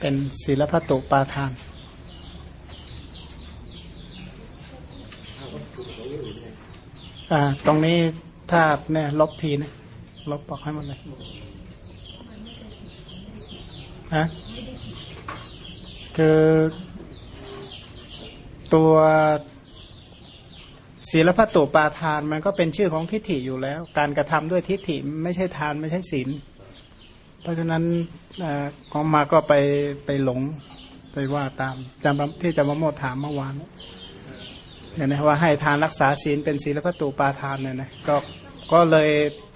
เป็นศีลพัตุปาทานอ่าตรงนี้ถ้าเนี่ยลบทีนะลบบอกให้หมดเลยฮะคือตัวศีลพัตตุปาทานมันก็เป็นชื่อของทิฏฐิอยู่แล้ว การกระทำด้วยทิฏฐิไม่ใช่ทานไม่ใช่ศีล เพราะฉะนั้นอของมาก็ไปไปหลงไปว่าตามจำที่จะมาโมดถามเมื่อวานเนี่ยนะว่าให้ทานรักษาศีลเป็นศีลพัตตุปาทานเนี่ยนะก็ก็เลย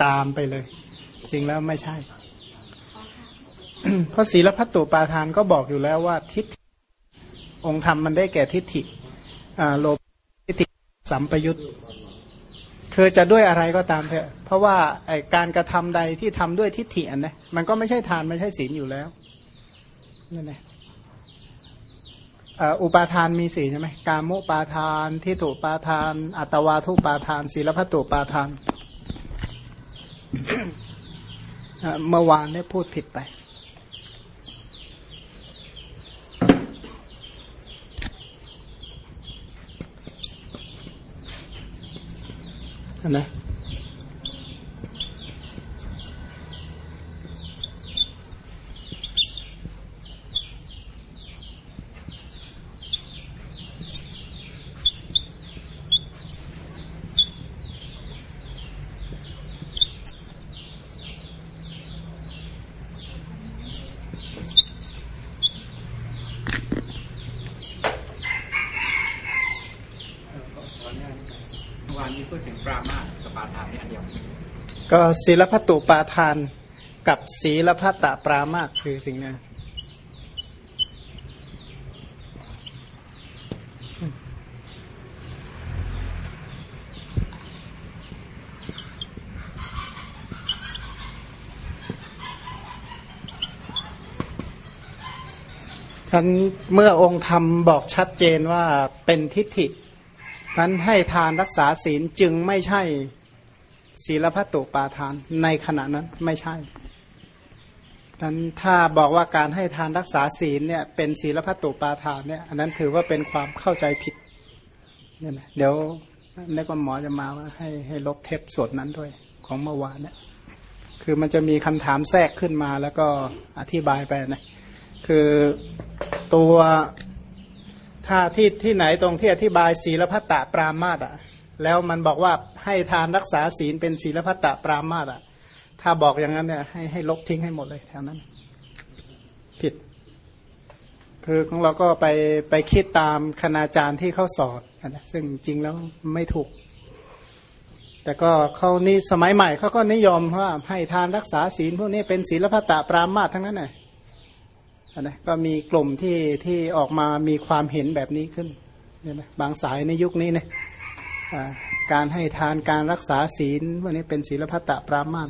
ตามไปเลย จริงแล้วไม่ใช่ เพราะศีลพัตตุปาทานก็บอกอยู่แล้วว่าทิฏฐิองค์ธรรมมันได้แก่ทิฏฐิโลภทิฏฐิสัมปยุต คือจะด้วยอะไรก็ตามเถอะ เพราะว่าการกระทำใดที่ทำด้วยทิฏฐิอันนะมันก็ไม่ใช่ทานไม่ใช่ศีลอยู่แล้วนั่นแหละอุปาทานมีสี่ใช่ไหมกามุปาทานทิฏฐุปาทาน อัตวาทุปาทาน ศีลพัตตุปาทาน เมื่อวานได้พูดผิดไป นะ ก็ศีลพัตตุปาทานกับศีลพัตตปรามาคือสิ่งนี้ท่านเมื่อองค์ธรรมบอกชัดเจนว่าเป็นทิฏฐินั้นให้ทานรักษาศีลจึงไม่ใช่ ศีลพัตตุปาทานในขณะนั้นไม่ใช่นั้นถ้าบอกว่าการให้ทานรักษาศีลเนี่ยเป็นศีลพัตตุปาทานเนี่ยอันนั้นถือว่าเป็นความเข้าใจผิดเนี่ยนะเดี๋ยวนักหมอจะมาว่าให้ให้ลบเทปสดนั้นด้วยของเมื่อวานเนี่ยคือมันจะมีคำถามแทรกขึ้นมาแล้วก็อธิบายไปนะคือตัวถ้าที่ที่ไหนตรงที่อธิบายศีลพัตตปรามาตอะ แล้วมันบอกว่าให้ทานรักษาศีลเป็นศีลพัตตปรามาตอะ ถ้าบอกอย่างนั้นเนี่ยให้ให้ลบทิ้งให้หมดเลยแถวนั้น ผิด คือของเราก็ไปไปคิดตามคณาจารย์ที่เขาสอนนะซึ่งจริงแล้วไม่ถูก แต่ก็เขานี่สมัยใหม่เขาก็นิยมว่าให้ทานรักษาศีลพวกนี้เป็นศีลพัตตปรามาตทั้งนั้นเลยนะก็มีกลุ่มที่ที่ออกมามีความเห็นแบบนี้ขึ้นเนี่ยนะบางสายในยุคนี้เนี่ย การให้ทานการรักษาศีลวันนี้เป็นศีลพัตตปรามาต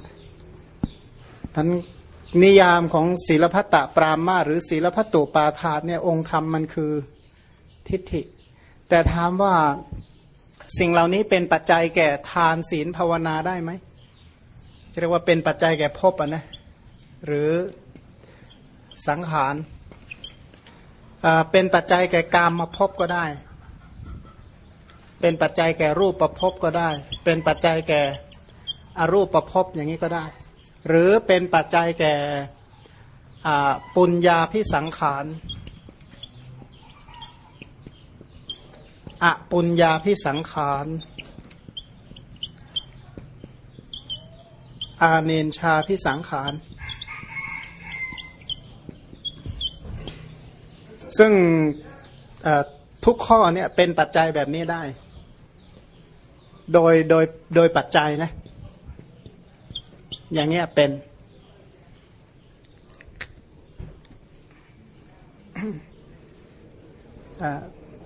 ท่านนิยามของศีลพัตตปรามาหรือศีลพัตตุปาทานเนี่ยองค์ธรรมมันคือทิฏฐิ แต่ถามว่าสิ่งเหล่านี้เป็นปัจจัยแก่ทานศีลภาวนาได้ไหมจะเรียกว่าเป็นปัจจัยแก่ภพอะนะหรือสังขารเป็นปัจจัยแก่กามมาพบก็ได้ เป็นปัจจัยแก่รูปประพบก็ได้ เป็นปัจจัยแก่อรูปประพบอย่างนี้ก็ได้ หรือเป็นปัจจัยแก่ปุญญาพิสังขารอปุญญาพิสังขารอาเนนชาพิสังขาร ซึ่งทุกข้อเนี่ยเป็นปัจจัยแบบนี้ได้ โดยโดยโดยปัจจัยนะ อย่างเงี้ยเป็น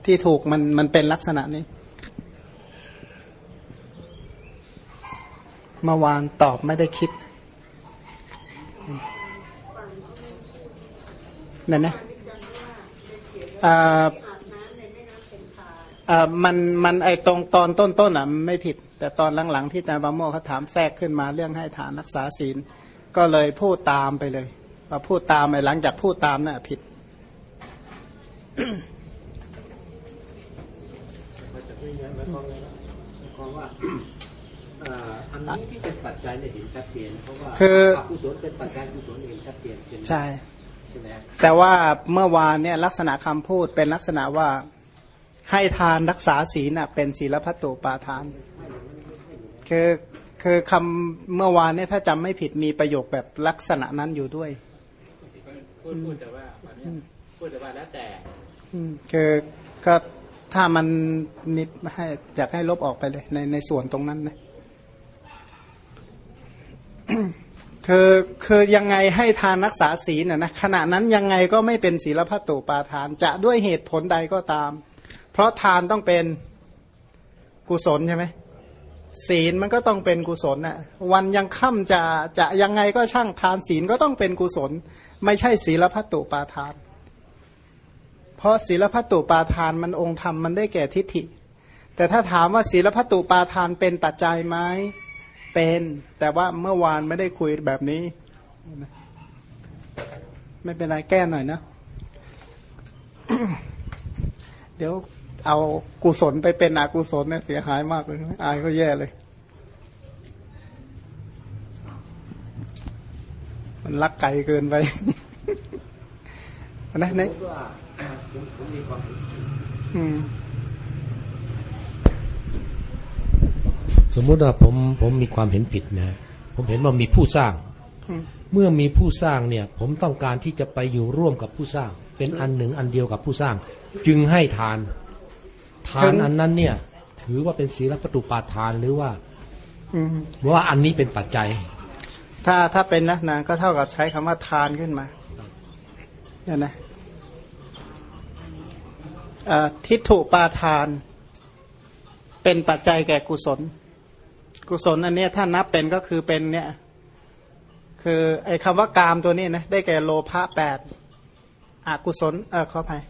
ที่ถูกมันมันเป็นลักษณะนี้ เมื่อวานตอบไม่ได้คิดนั่นนะอ่า มันมันไอตรงตอนต้นต้นอะไม่ผิด แต่ตอนหลังๆที่อาจารย์บาโมเขาถามแทรกขึ้นมาเรื่องให้ฐานรักษาศีล ก็เลยพูดตามไปเลยพอพูดตามไปหลังจากพูดตามน่ะผิดมันจะไม่งั้นหมายความไงนะหมายความว่าเอ่ออันนี้ที่เป็นปัจจัยเนี่ยเห็นชัดเจนเพราะว่าคือกุศลเป็นปัจจัยกุศลเห็นชัดเจนเป็นใช่ใช่ไหมแต่ว่าเมื่อวานเนี่ยลักษณะคำพูดเป็นลักษณะว่า ให้ทานรักษาศีลน่ะเป็นศีลพัตตุปาทาน คือคือคำเมื่อวานเนี่ยถ้าจำไม่ผิดมีประโยคแบบลักษณะนั้นอยู่ด้วยพูดพูดแต่ว่าตอนเนี้ยพูดแต่ว่าแล้วแต่อืมคือก็ถ้ามันนิดให้อยากให้ลบออกไปเลย ในในส่วนตรงนั้นนะคือคือยังไงให้ทานรักษาศีลน่ะนะขณะนั้นยังไงก็ไม่เป็นศีลพัตตุปาทาน จะด้วยเหตุผลใดก็ตาม เพราะทานต้องเป็นกุศลใช่ไหมศีลมันก็ต้องเป็นกุศลน่ะวันยังค่ำจะจะยังไงก็ช่างทานศีลก็ต้องเป็นกุศล ไม่ใช่ศีลพัตตุปาทาน เพราะศีลพัตตุปาทานมันองค์ธรรมมันได้แก่ทิฏฐิ แต่ถ้าถามว่าศีลพัตตุปาทานเป็นปัจจัยไหมเป็น แต่ว่าเมื่อวานไม่ได้คุยแบบนี้ ไม่เป็นไรแก้หน่อยนะเดี๋ยว เอากุศลไปเป็นอกุศลเนี่ยเสียหายมากเลยอายก็แย่เลย มันรักไก่เกินไปนะเนี่ยผมว่าผมผมมีความเห็นอืมสมมุติว่าผมผมมีความเห็นผิดนะ ผมเห็นว่ามีผู้สร้างอืมเมื่อมีผู้สร้างเนี่ย ผมต้องการที่จะไปอยู่ร่วมกับผู้สร้าง เป็นอันหนึ่งอันเดียวกับผู้สร้าง จึงให้ทาน ทานอันนั้นเนี่ย ถือว่าเป็นศีลปฏิปาทานหรือว่าอืมว่าอันนี้เป็นปัจจัย ถ้าถ้าเป็นลักษณะก็เท่ากับใช้คำว่าทานขึ้นมาเนี่ยนะเอ่อทิฏฐุปาทาน เป็นปัจจัยแก่กุศล กุศลอันเนี้ยถ้านับเป็นก็คือเป็นเนี่ย คือไอ้คำว่ากามตัวนี้นะได้แก่โลภะแปดอกุศลเออขออภัย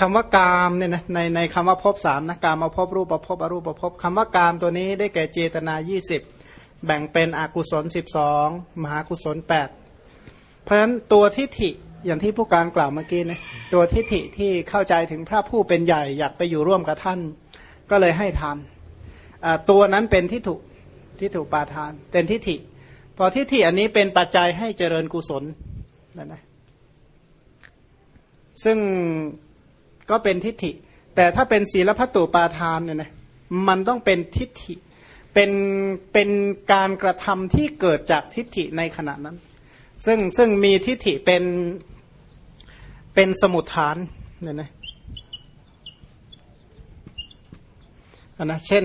คำว่ากามเนี่ยนะในในคำว่าภพสามนะกามมาภพรูปประภพอรูปประภพคำว่ากามตัวนี้ได้แก่เจตนายี่สิบแบ่งเป็นอกุศลสิบสองมหากุศลแปดเพราะฉะนั้นตัวทิฏฐิอย่างที่ผู้การกล่าวเมื่อกี้นะตัวทิฏฐิที่เข้าใจถึงพระผู้เป็นใหญ่อยากไปอยู่ร่วมกับท่าน ก็เลยให้ทานตัวนั้นเป็นทิฏฐุทิฏฐุปาทาน เป็นทิฏฐิ พอทิฏฐิอันนี้เป็นปัจจัยให้เจริญกุศลนั่นนะซึ่ง ก็เป็นทิฏฐิ แต่ถ้าเป็นศีลพัตตุปาทานเนี่ยนะมันต้องเป็นทิฏฐิ เป็นเป็นการกระทำที่เกิดจากทิฏฐิในขณะนั้น ซึ่งซึ่งมีทิฏฐิเป็นเป็นสมุทฐานเนี่ยนะนนะเช่น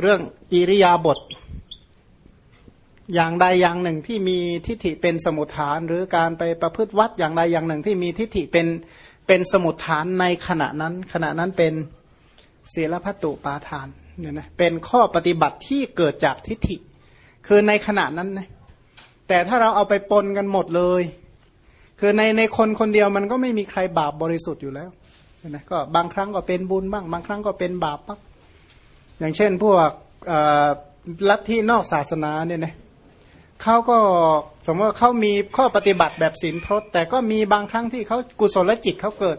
เรื่องอิริยาบถอย่างใดอย่างหนึ่งที่มีทิฏฐิเป็นสมุทฐาน หรือการไปประพฤติวัดอย่างใดอย่างหนึ่งที่มีทิฏฐิเป็น เป็นสมุทฐานในขณะนั้น ขณะนั้นเป็นศีลพัตุปาทานเนี่ยนะเป็นข้อปฏิบัติที่เกิดจากทิฏฐิ คือในขณะนั้นนะแต่ถ้าเราเอาไปปนกันหมดเลย คือในในคนคนเดียวมันก็ไม่มีใครบาปบริสุทธิ์อยู่แล้วเนี่ยนะก็บางครั้งก็เป็นบุญบ้าง บางครั้งก็เป็นบาปบ้างอย่างเช่นพวกลัทธินอกศาสนาเนี่ยนะ เขาก็สมมติว่าเขามีข้อปฏิบัติแบบศีลพรตแต่ก็มีบางครั้งที่เขากุศลจิตเขาเกิด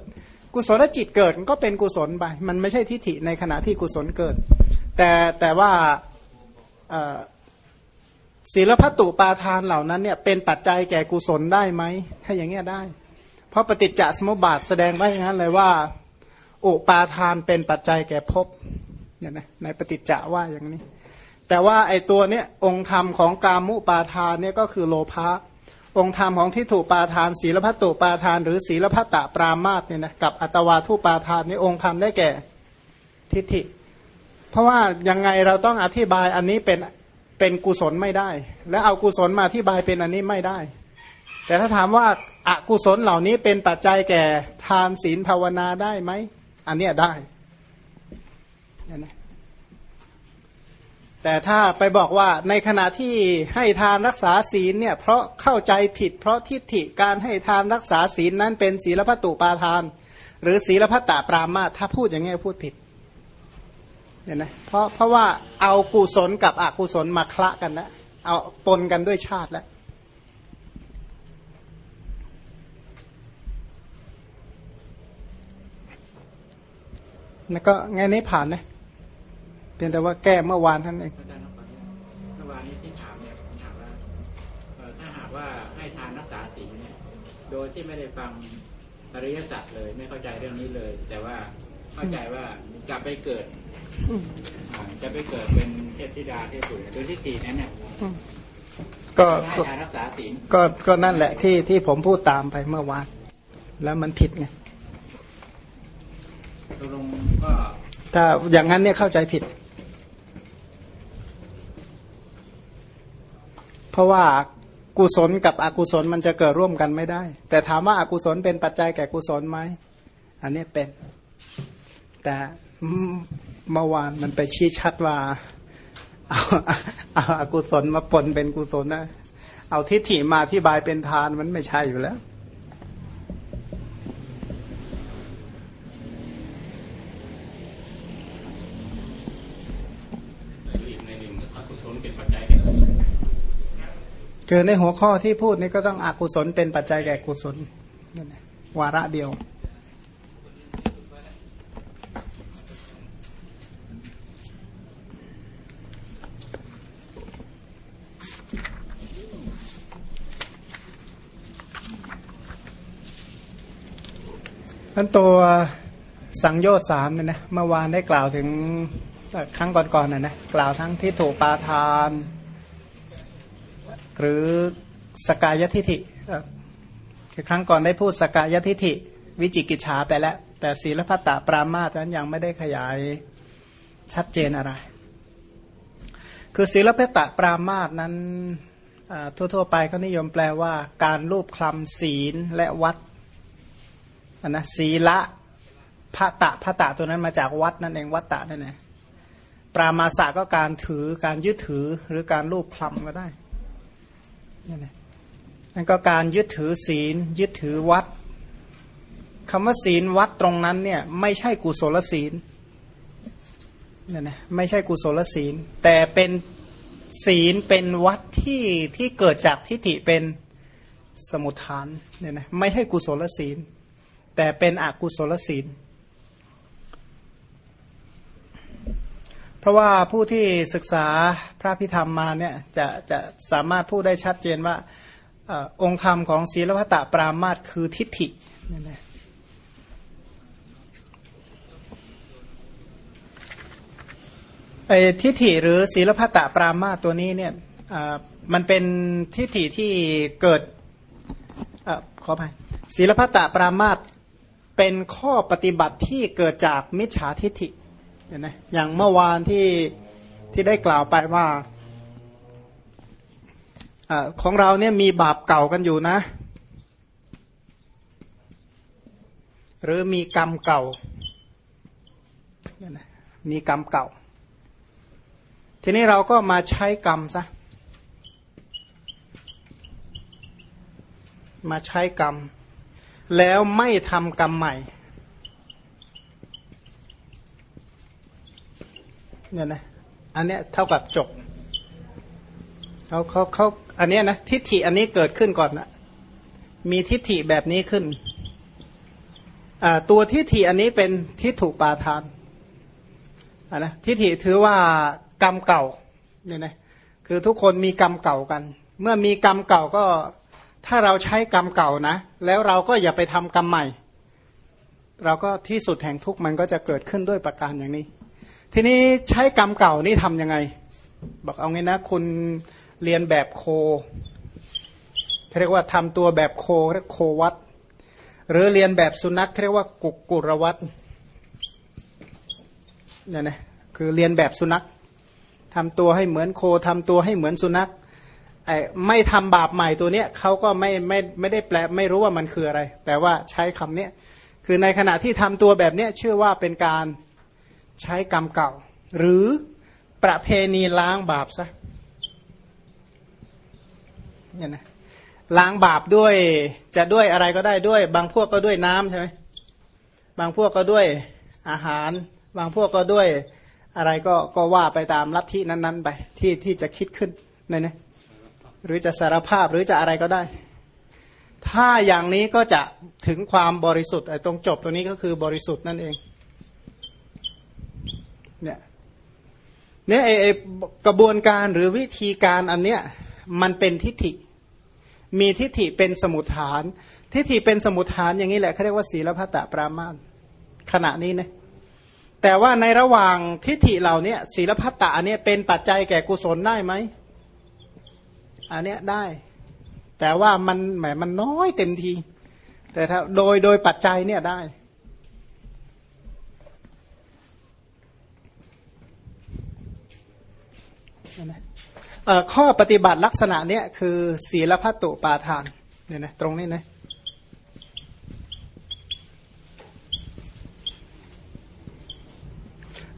กุศลจิตเกิดก็เป็นกุศลไปมันไม่ใช่ทิฏฐิในขณะที่กุศลเกิด แต่แต่ว่าศีลพัตตุปาทานเหล่านั้นเนี่ยเป็นปัจจัยแก่กุศลได้ไหมถ้าอย่างเงี้ยได้ เพราะปฏิจจสมุปบาทแสดงไว้อย่างนั้นเลยว่าอุปาทานเป็นปัจจัยแก่ภพเนี่ยนะในปฏิจจว่าอย่างนี้ แต่ว่าไอตัวเนี้ยองค์ธรรมของกามุปาทานเนี่ยก็คือโลภะองค์ธรรมของทิฏฐุปาทาน ศีลพัตตุปาทาน หรือศีลพัตตปรามาสเนี่ยนะกับอัตวาทุปาทานนี่องค์ธรรมได้แก่ทิฏฐิ เพราะว่ายังไงเราต้องอธิบายอันนี้เป็นเป็นกุศลไม่ได้ และเอากุศลมาอธิบายเป็นอันนี้ไม่ได้ แต่ถ้าถามว่าอากุศลเหล่านี้เป็นปัจจัยแก่ทานศีลภาวนาได้ไหมอันเนี้ยได้เนี่ยนะ แต่ถ้าไปบอกว่าในขณะที่ให้ทานรักษาศีลเนี่ยเพราะเข้าใจผิด เพราะทิฏฐิการให้ทานรักษาศีลนั้นเป็นศีลพัตตุปาทาน หรือศีลพัตตปรามาถ้าพูดอย่างนี้พูดผิดเห็นไหมเพราะเพราะว่าเอากุศลกับอกุศลมาคละกันแล้วเอาปนกันด้วยชาติแล้วแล้วก็ไงนี้ผ่านนะ เพียงแต่ว่าแก้เมื่อวานท่านเองอาจารย์ครับเมื่อวานนี้ที่ถามเนี่ยผมถามว่าเอ่อถ้าหากว่าให้ทานรักษาศีลเนี่ย โดยที่ไม่ได้ฟังอริยสัจเลยไม่เข้าใจเรื่องนี้เลย แต่ว่าเข้าใจว่าจะไปเกิดอ่าจะไปเกิดเป็นเทพธิดาเทพบุตรโดยที่สี่นั้นเนี่ยก็ให้ก็ทานรักษาศีลก็ก็นั่นแหละที่ที่ผมพูดตามไปเมื่อวานแล้วมันผิดไงตกลงก็ถ้าอย่างนั้นเนี่ยเข้าใจผิด เพราะว่ากุศลกับอกุศลมันจะเกิดร่วมกันไม่ได้ แต่ถามว่าอากุศลเป็นปัจจัยแก่กุศลไหมอันนี้เป็น แต่เมื่อวานมันไปชี้ชัดว่าเอาเอาอากุศลมาปนเป็นกุศลนะเอาทิฏฐิมาที่บายเป็นทานมันไม่ใช่อยู่แล้ว คือในหัวข้อที่พูดนี่ก็ต้องอกุศลเป็นปัจจัยแก่กุศลนั่นะวาระเดียวท่านตัวสังโยชน์สามเนี่ยนะเมื่อวานได้กล่าวถึงครั้งก่อนๆนะนะกล่าวทั้งที่ถูกปาทาน หรือสกายทิฐิครั้งก่อนได้พูดสกายทิฐิ วิจิกิจฉาไปแล้ว แต่ศีลพัตตปรามาสนั้นยังไม่ได้ขยายชัดเจนอะไร คือศีลพัตตปรามาสนั้นทั่วๆ ไปเขานิยมแปลว่า การรูปคลำศีลและวัดนนะศีละพระตะพระตะตัวนั้นมาจากวัดนั่นเองวัดตะนั่นเองปรามาสะก็การถือการยึดถือหรือการรูปคลำก็ได้ นี่นะนั่นก็การยึดถือศีล ยึดถือวัดคำว่าศีลวัดตรงนั้นเนี่ยไม่ใช่กุศลศีลนี่นะไม่ใช่กุศลศีล แต่เป็นศีลเป็นวัดที่ที่เกิดจากทิฏฐิเป็นสมุทฐานเนี่ยนะไม่ใช่กุศลศีล แต่เป็นอกุศลศีล เพ ราะว่าผู้ที่ศึกษาพระพิธรรมมาเนี่ยจะจะสามารถพูดได้ชัดเจนว่าอองค์ธรรมของศีลพัตตปรามาตคือทิฏฐิเนี่ยนะไอ้ทิฏฐิหรือศีลพัตตปรามาตตัวนี้เนี่ยมันเป็นทิฏฐิที่เกิดอขออภัยศีลพัตตปรามาตเป็นข้อปฏิบัติที่เกิดจากมิจฉาทิฏฐิ เห็นไหมอย่างเมื่อวานที่ที่ได้กล่าวไปว่าอของเราเนี่ยมีบาปเก่ากันอยู่นะ หรือมีกรรมเก่าเนี่ยนะมีกรรมเก่า ทีนี้เราก็มาใช้กรรมซะมาใช้กรรม แล้วไม่ทำกรรมใหม่ เนี่ยนะอันเนี้ยเท่ากับจบเขาเขาเขาอันเนี้ยนะทิฏฐิอันนี้เกิดขึ้นก่อนนะมีทิฏฐิแบบนี้ขึ้นตัวทิฏฐิอันนี้เป็นทิฏฐุปาทานอ่านะทิฏฐิถือว่ากรรมเก่าเนี่ยนะคือทุกคนมีกรรมเก่ากัน เมื่อมีกรรมเก่าก็ถ้าเราใช้กรรมเก่านะ แล้วเราก็อย่าไปทำกรรมใหม่ เราก็ที่สุดแห่งทุกข์มันก็จะเกิดขึ้นด้วยประการอย่างนี้ ทีนี้ใช้กรรมเก่านี่ทำยังไง บอกเอางี้นะ คุณเรียนแบบโคเรียกว่าทำตัวแบบโคเรียกโควัดหรือเรียนแบบสุนัขเรียกว่ากุกกุรวัดเนี่ยนะคือเรียนแบบสุนัขทำตัวให้เหมือนโคทำตัวให้เหมือนสุนัขไอ้ไม่ทำบาปใหม่ตัวเนี้ยเขาก็ไม่ไม่ไม่ได้แปลไม่รู้ว่ามันคืออะไร แต่ว่าใช้คำเนี้ยคือในขณะที่ทำตัวแบบเนี้ยชื่อว่าเป็นการ ใช้กรรมเก่า หรือประเพณีล้างบาปซะเนี่ยนะล้างบาปด้วยจะด้วยอะไรก็ได้ด้วย บางพวกก็ด้วยน้ำใช่ไหมบางพวกก็ด้วยอาหาร บางพวกก็ด้วยอะไรก็ก็ว่าไปตามลัทธินั้นๆ ไป ที่ที่จะคิดขึ้นเนี่ยนะหรือจะสารภาพหรือจะอะไรก็ได้ ถ้าอย่างนี้ก็จะถึงความบริสุทธิ์ไอ้ตรงจบตรงนี้ก็คือบริสุทธิ์นั่นเอง เนี่ยเนี่ยไอไอกระบวนการหรือวิธีการอันเนี้ยมันเป็นทิฏฐิ มีทิฏฐิเป็นสมุทฐาน ทิฏฐิเป็นสมุทฐานอย่างนี้แหละเขาเรียกว่าศีลพัตตปรามาสขณะนี้นะแต่ว่าในระหว่างทิฏฐิเหล่านี้ศีลพัตตะอันนี้เป็นปัจจัยแก่กุศลได้ไหมอันเนี้ยได้ แต่ว่ามันแหมมันน้อยเต็มที แต่ถ้าโดยโดยปัจจัยเนี่ยได้ เอ่อ ข้อปฏิบัติลักษณะเนี้ยคือศีลพัตตุปาทานเนี่ยนะตรงนี้นะ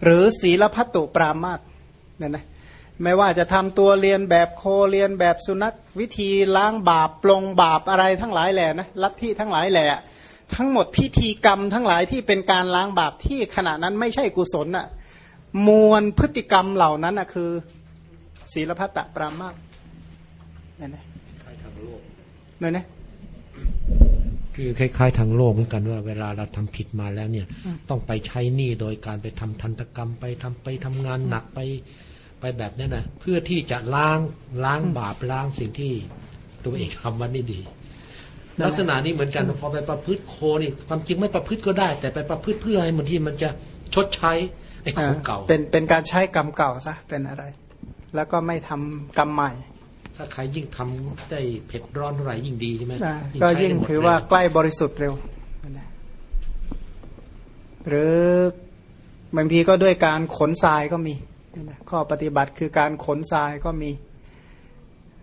หรือศีลพัตตุปรามาตเนี่ยนะไม่ว่าจะทำตัวเรียนแบบโคเรียนแบบสุนัขวิธีล้างบาปปลงบาปอะไรทั้งหลายแหล่นะลัทธิทั้งหลายแหล่ทั้งหมดพิธีกรรมทั้งหลายที่เป็นการล้างบาปที่ขณะนั้นไม่ใช่กุศลน่ะมวลพฤติกรรมเหล่านั้นน่ะคือ ศีลพัตตปรามาสนั่นนะคล้ายทางโลกนั่นนะคือคล้าย ๆ ทางโลกเหมือนกันว่าเวลาเราทำผิดมาแล้วเนี่ย ต้องไปใช้หนี้โดยการไปทำทันตกรรมไปทำไปทำงานหนักไปไปแบบนั้นนะเพื่อที่จะล้างล้างบาปล้างสิ่งที่ตัวเองทำมันไม่ดี ลักษณะนี้เหมือนกันพอไปประพฤติโคนี่ความจริงไม่ประพฤติก็ได้ แต่ไปประพฤติเพื่อให้มันที่มันจะชดใช้ไอ้ของเก่า เป็นเป็นการใช้กรรมเก่าซะเป็นอะไร แล้วก็ไม่ทำกรรมใหม่ ถ้าใครยิ่งทำได้เผ็ดร้อนเท่าไหร่ยิ่งดีใช่ไหมอ่าก็ยิ่งใช้ได้หมดถือว่าเลยใกล้บริสุทธิ์เร็วนั่นแหละหรือบางทีก็ด้วยการขนทรายก็มีนั่นแหละข้อปฏิบัติคือการขนทรายก็มี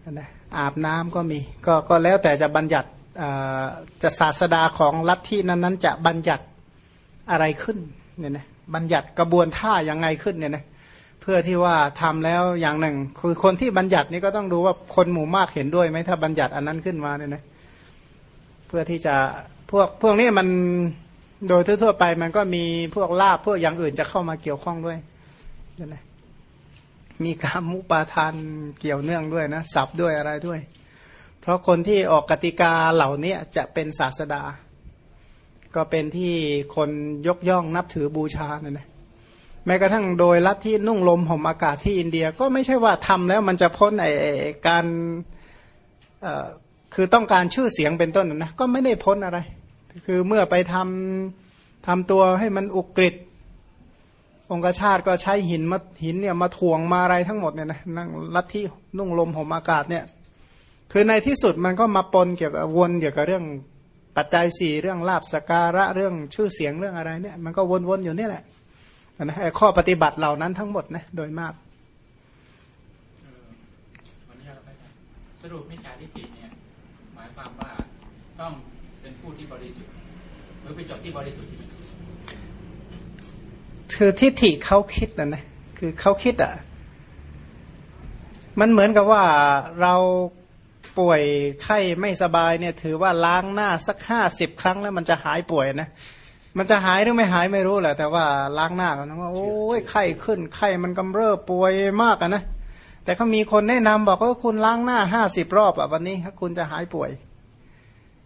นั่นแหละอาบน้ำก็มีก็ก็แล้วแต่จะบัญญัติอ่าจะศาสดาของลัทธินั้นๆ จะบัญญัติอะไรขึ้นเนี่ยนะบัญญัติกระบวนท่ายังไงขึ้นเนี่ยนะเพื่อที่ว่าทำแล้วอย่างหนึ่ง คือคนที่บัญญัตินี่ก็ต้องดูว่าคนหมู่มากเห็นด้วยไหมถ้าบัญญัติอันนั้นขึ้นมาเนี่ยนะเพื่อที่จะพวกพวกนี้มันโดยทั่วๆไปมันก็มีพวกลาบพวกอย่างอื่นจะเข้ามาเกี่ยวข้องด้วยนั่นะมีการมุปาทานเกี่ยวเนื่องด้วยนะสับด้วยอะไรด้วย เพราะคนที่ออกกติกาเหล่านี้จะเป็นศาสดา ก็เป็นที่คนยกย่องนับถือบูชาเนั่นะ แม้กระทั่งโดยลัทธินุ่งลมห่มอากาศที่อินเดียก็ไม่ใช่ว่าทำแล้วมันจะพ้นไอการคือต้องการชื่อเสียงเป็นต้นนะก็ไม่ได้พ้นอะไร คือเมื่อไปทำทำตัวให้มันอุกฤษองคชาติก็ใช้หินมาหินเนี่ยมาถ่วงมาอะไรทั้งหมดเนี่ยนะนั่งลัทธินุ่งลมห่มอากาศเนี่ย คือในที่สุดมันก็มาปนเกี่ยวกับวนเกี่ยวกับเรื่องปัจจัยสี่เรื่องลาบสการะเรื่องชื่อเสียงเรื่องอะไรเนี่ย มันก็วนๆอยู่นี่แหละ นะไอ้ข้อปฏิบัติเหล่านั้นทั้งหมดนะโดยมากเออวันนี้เราไปสรุปมิจฉาทิฏฐิเนี่ยหมายความว่าต้องเป็นผู้ที่บริสุทธิ์หรือไปจบที่บริสุทธิ์คือทิฏฐิเขาคิดนะนะคือเขาคิดอะ มันเหมือนกับว่าเราป่วยไข้ไม่สบายเนี่ย ถือว่าล้างหน้าสักห้าสิบครั้งแล้วมันจะหายป่วยนะ มันจะหายหรือไม่หายไม่รู้แหละแต่ว่าล้างหน้ากันนะว่าโอ้ยไข้ขึ้นไข้มันกำเริบป่วยมากอะนะแต่เขามีคนแนะนำบอกว่าคุณล้างหน้าห้าสิบรอบอะวันนี้คุณจะหายป่วย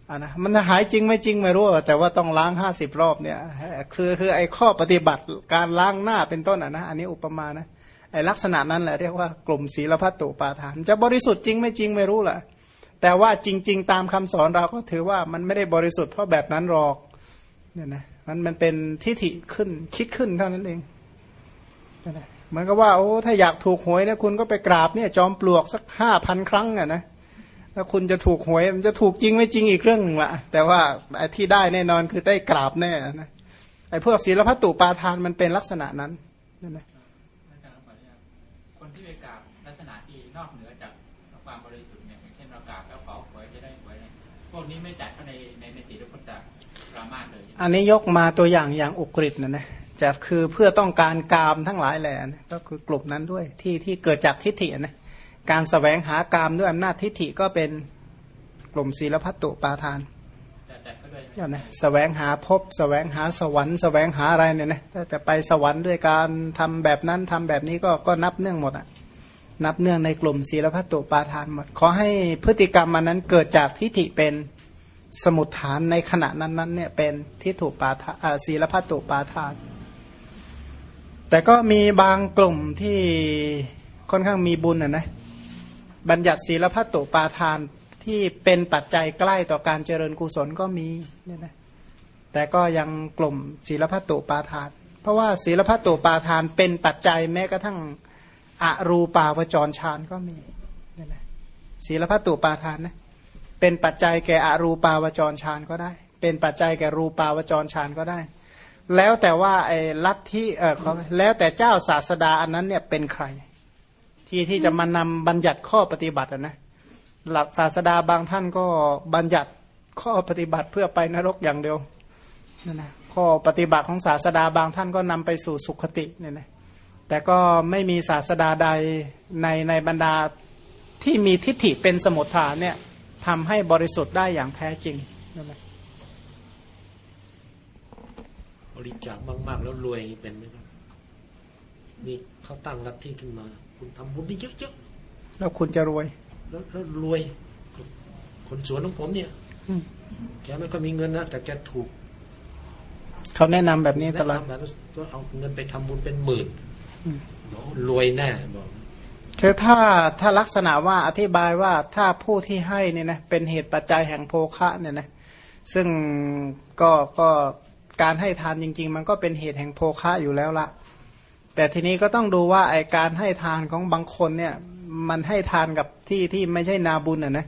อะนะมันจะหายจริงไม่จริงไม่รู้อะแต่ว่าต้องล้างห้าสิบรอบเนี่ยคือคือไอ้ข้อปฏิบัติการล้างหน้าเป็นต้นอะนะอันนี้อุปมานะไอ้ลักษณะนั้นแหละเรียกว่ากลุ่มศีลพัตตุปาทานจะบริสุทธิ์จริงไม่จริงไม่รู้แหละแต่ว่าจริง ๆ ตามคำสอนเราก็ถือว่ามันไม่ได้บริสุทธิ์เพราะแบบนั้นหรอกเนี่ยนะ มันมันเป็นทิฏฐิขึ้นคิดขึ้นเท่านั้นเองเหมือนกับว่าโอ้ถ้าอยากถูกหวยนี่ยคุณก็ไปกราบเนี่ยจอมปลวกสักห้าพันครั้งอะนะถ้าคุณจะถูกหวยมันจะถูกจริงไม่จริงอีกเรื่องหนึ่งละแต่ว่าไอ้ที่ได้แน่นอนคือได้กราบแน่นะไอ้พวกศีลพัตตุปาทานมันเป็นลักษณะนั้นนั่นนะอาจารย์ขออนุญาตคนที่ไปกราบลักษณะที่นอกเหนือจากความบริสุทธิ์เนี่ยเช่นเรากราบแล้วขอหวยจะได้หวยเนี่ยพวกนี้ไม่จัดเข้าในามาสเลยอันนี้ยกมาตัวอย่างอย่างอุกฤษนะนะจะคือเพื่อต้องการกามทั้งหลายแหละนะก็คือกลุ่มนั้นด้วยที่ที่เกิดจากทิฏฐินะการสแสวงหากามด้วยอำนาจทิฏฐิก็เป็นกลุ่มศีลพัตตุปาทานจะจัดก็ด้วยเนี่ยนะแสวงหาภพแสวงหาสวรรค์แสวงหาอะไรเนี่ยนะถ้าจะไปสวรรค์ด้วยการทำแบบนั้นทำแบบนี้ก็ก็นับเนื่องหมดอะนับเนื่องในกลุ่มศีลพัตตุปาทานหมดขอให้พฤติกรรมมันนั้นเกิดจากทิฏฐิเป็น สมุทฐานในขณะนั้นนั้นเนี่ยเป็นทิฏฐุปาทานอ่าศีลพัตตุปาทาน แต่ก็มีบางกลุ่มที่ค่อนข้างมีบุญอะนะบัญญัติศีลพัตตุปาทานที่เป็นปัจจัยใกล้ต่อการเจริญกุศลก็มีเนี่ยนะแต่ก็ยังกลุ่มศีลพัตตุปาทาน เพราะว่าศีลพัตตุปาทานเป็นปัจจัยแม้กระทั่งอรูปาวจรฌานก็มีเนี่ยนะศีลพัตตุปาทานนะ เป็นปัจจัยแก่อรูปาวจรฌานก็ได้ เป็นปัจจัยแก่รูปาวจรฌานก็ได้ แล้วแต่ว่าไอ้ลัทธิเออเขาแล้วแต่เจ้าศาสดาอันนั้นเนี่ยเป็นใคร ที่ที่จะมานำบัญญัติข้อปฏิบัตินะหลักศาสดาบางท่านก็บัญญัติข้อปฏิบัติเพื่อไปนรกอย่างเดียวนั่นนะข้อปฏิบัติของศาสดาบางท่านก็นำไปสู่สุขติเนี่ยนะแต่ก็ไม่มีศาสดาใดในในบรรดาที่มีทิฏฐิเป็นสมุทฐานเนี่ย ทำให้บริสุทธิ์ได้อย่างแท้จริงนั่นแหละบริจาคมาก ๆ แล้วรวยเป็นไหมครับมีเขาตั้งลัทธิขึ้นมา คุณทำบุญได้เยอะแล้วคุณจะรวยๆแล้วแล้วรวย คนสวนของผมเนี่ยอืมแกไม่ค่อยมีเงินนะแต่แกถูกเขาแนะนำแบบนี้ตแนะลอดนำแบบว่าเอาเงินไปทำบุญเป็นหมื่นอืมบอกรวยแน่บอก คือถ้าถ้าลักษณะว่าอธิบายว่าถ้าผู้ที่ให้เนี่ยนะเป็นเหตุปัจจัยแห่งโภคะเนี่ยนะซึ่งก็ก็การให้ทานจริง ๆ มันก็เป็นเหตุแห่งโภคะอยู่แล้วละแต่ทีนี้ก็ต้องดูว่าไอการให้ทานของบางคนเนี่ยมันให้ทานกับที่ที่ไม่ใช่นาบุญอะนะ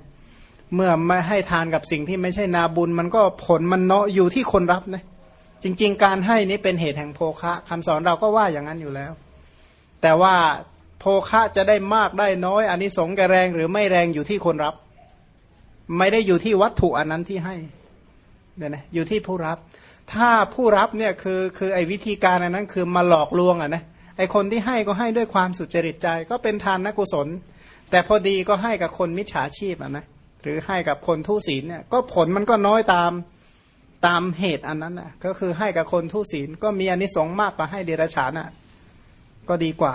เมื่อไม่ให้ทานกับสิ่งที่ไม่ใช่นาบุญ มันก็ผลมันเนาะอยู่ที่คนรับนะจริง ๆ การให้นี้เป็นเหตุแห่งโภคะคำสอนเราก็ว่าอย่างนั้นอยู่แล้ว แต่ว่า ภคะจะได้มากได้น้อยอันนี้สงส์แกแรงหรือไม่แรงอยู่ที่คนรับ ไม่ได้อยู่ที่วัตถุอันนั้นที่ให้เนี่ยนะอยู่ที่ผู้รับ ถ้าผู้รับเนี่ยคือคือไอ้วิธีการอันนั้นคือมาหลอกลวงอะนะไอ้คนที่ให้ก็ให้ด้วยความสุจริตใจ ก็เป็นทานนกุศล แต่พอดีก็ให้กับคนมิจฉาชีพอะนะหรือให้กับคนทุศีลเนี่ยก็ผลมันก็น้อยตามตามเหตุอันนั้นน่ะก็คือให้กับคนทุศีลก็มีอานิสงส์มากกว่าให้เดรัจฉานอะก็ดีกว่า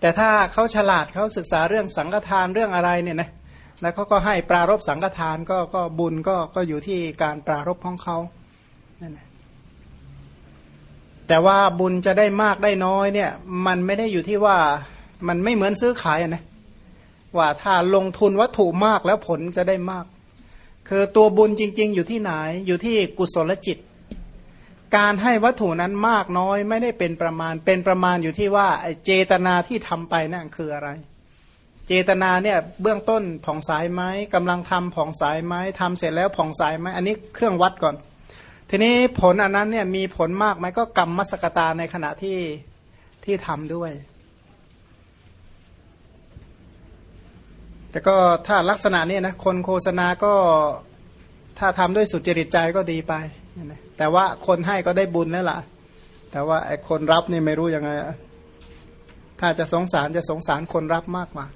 แต่ถ้าเขาฉลาดเขาศึกษาเรื่องสังฆทานเรื่องอะไรเนี่ยนะแล้วเขาก็ให้ปรารบสังฆทานก็ก็บุญก็ก็อยู่ที่การปรารบของเขานั่นแหละแต่ว่าบุญจะได้มากได้น้อยเนี่ย มันไม่ได้อยู่ที่ว่ามันไม่เหมือนซื้อขายนะว่าถ้าลงทุนวัตถุมากแล้วผลจะได้มาก คือตัวบุญจริง ๆ อยู่ที่ไหน อยู่ที่กุศลจิต การให้วัตถุนั้นมากน้อยไม่ได้เป็นประมาณ เป็นประมาณอยู่ที่ว่าเจตนาที่ทำไปนั่นคืออะไร เจตนาเนี่ยเบื้องต้นผ่องสายไหมกำลังทำผ่องสายไหมทำเสร็จแล้วผ่องสายไหมอันนี้เครื่องวัดก่อน ทีนี้ผลอันนั้นเนี่ยมีผลมากไหมก็กรรมมสกตาในขณะที่ที่ทำด้วย แต่ก็ถ้าลักษณะเนี้นะคนโฆษณาก็ถ้าทำด้วยสุจริตใจก็ดีไปนะ แต่ว่าคนให้ก็ได้บุญแล้วล่ะแต่ว่าไอ้คนรับนี่ไม่รู้ยังไงถ้าจะสงสารจะสงสารคนรับมากกว่า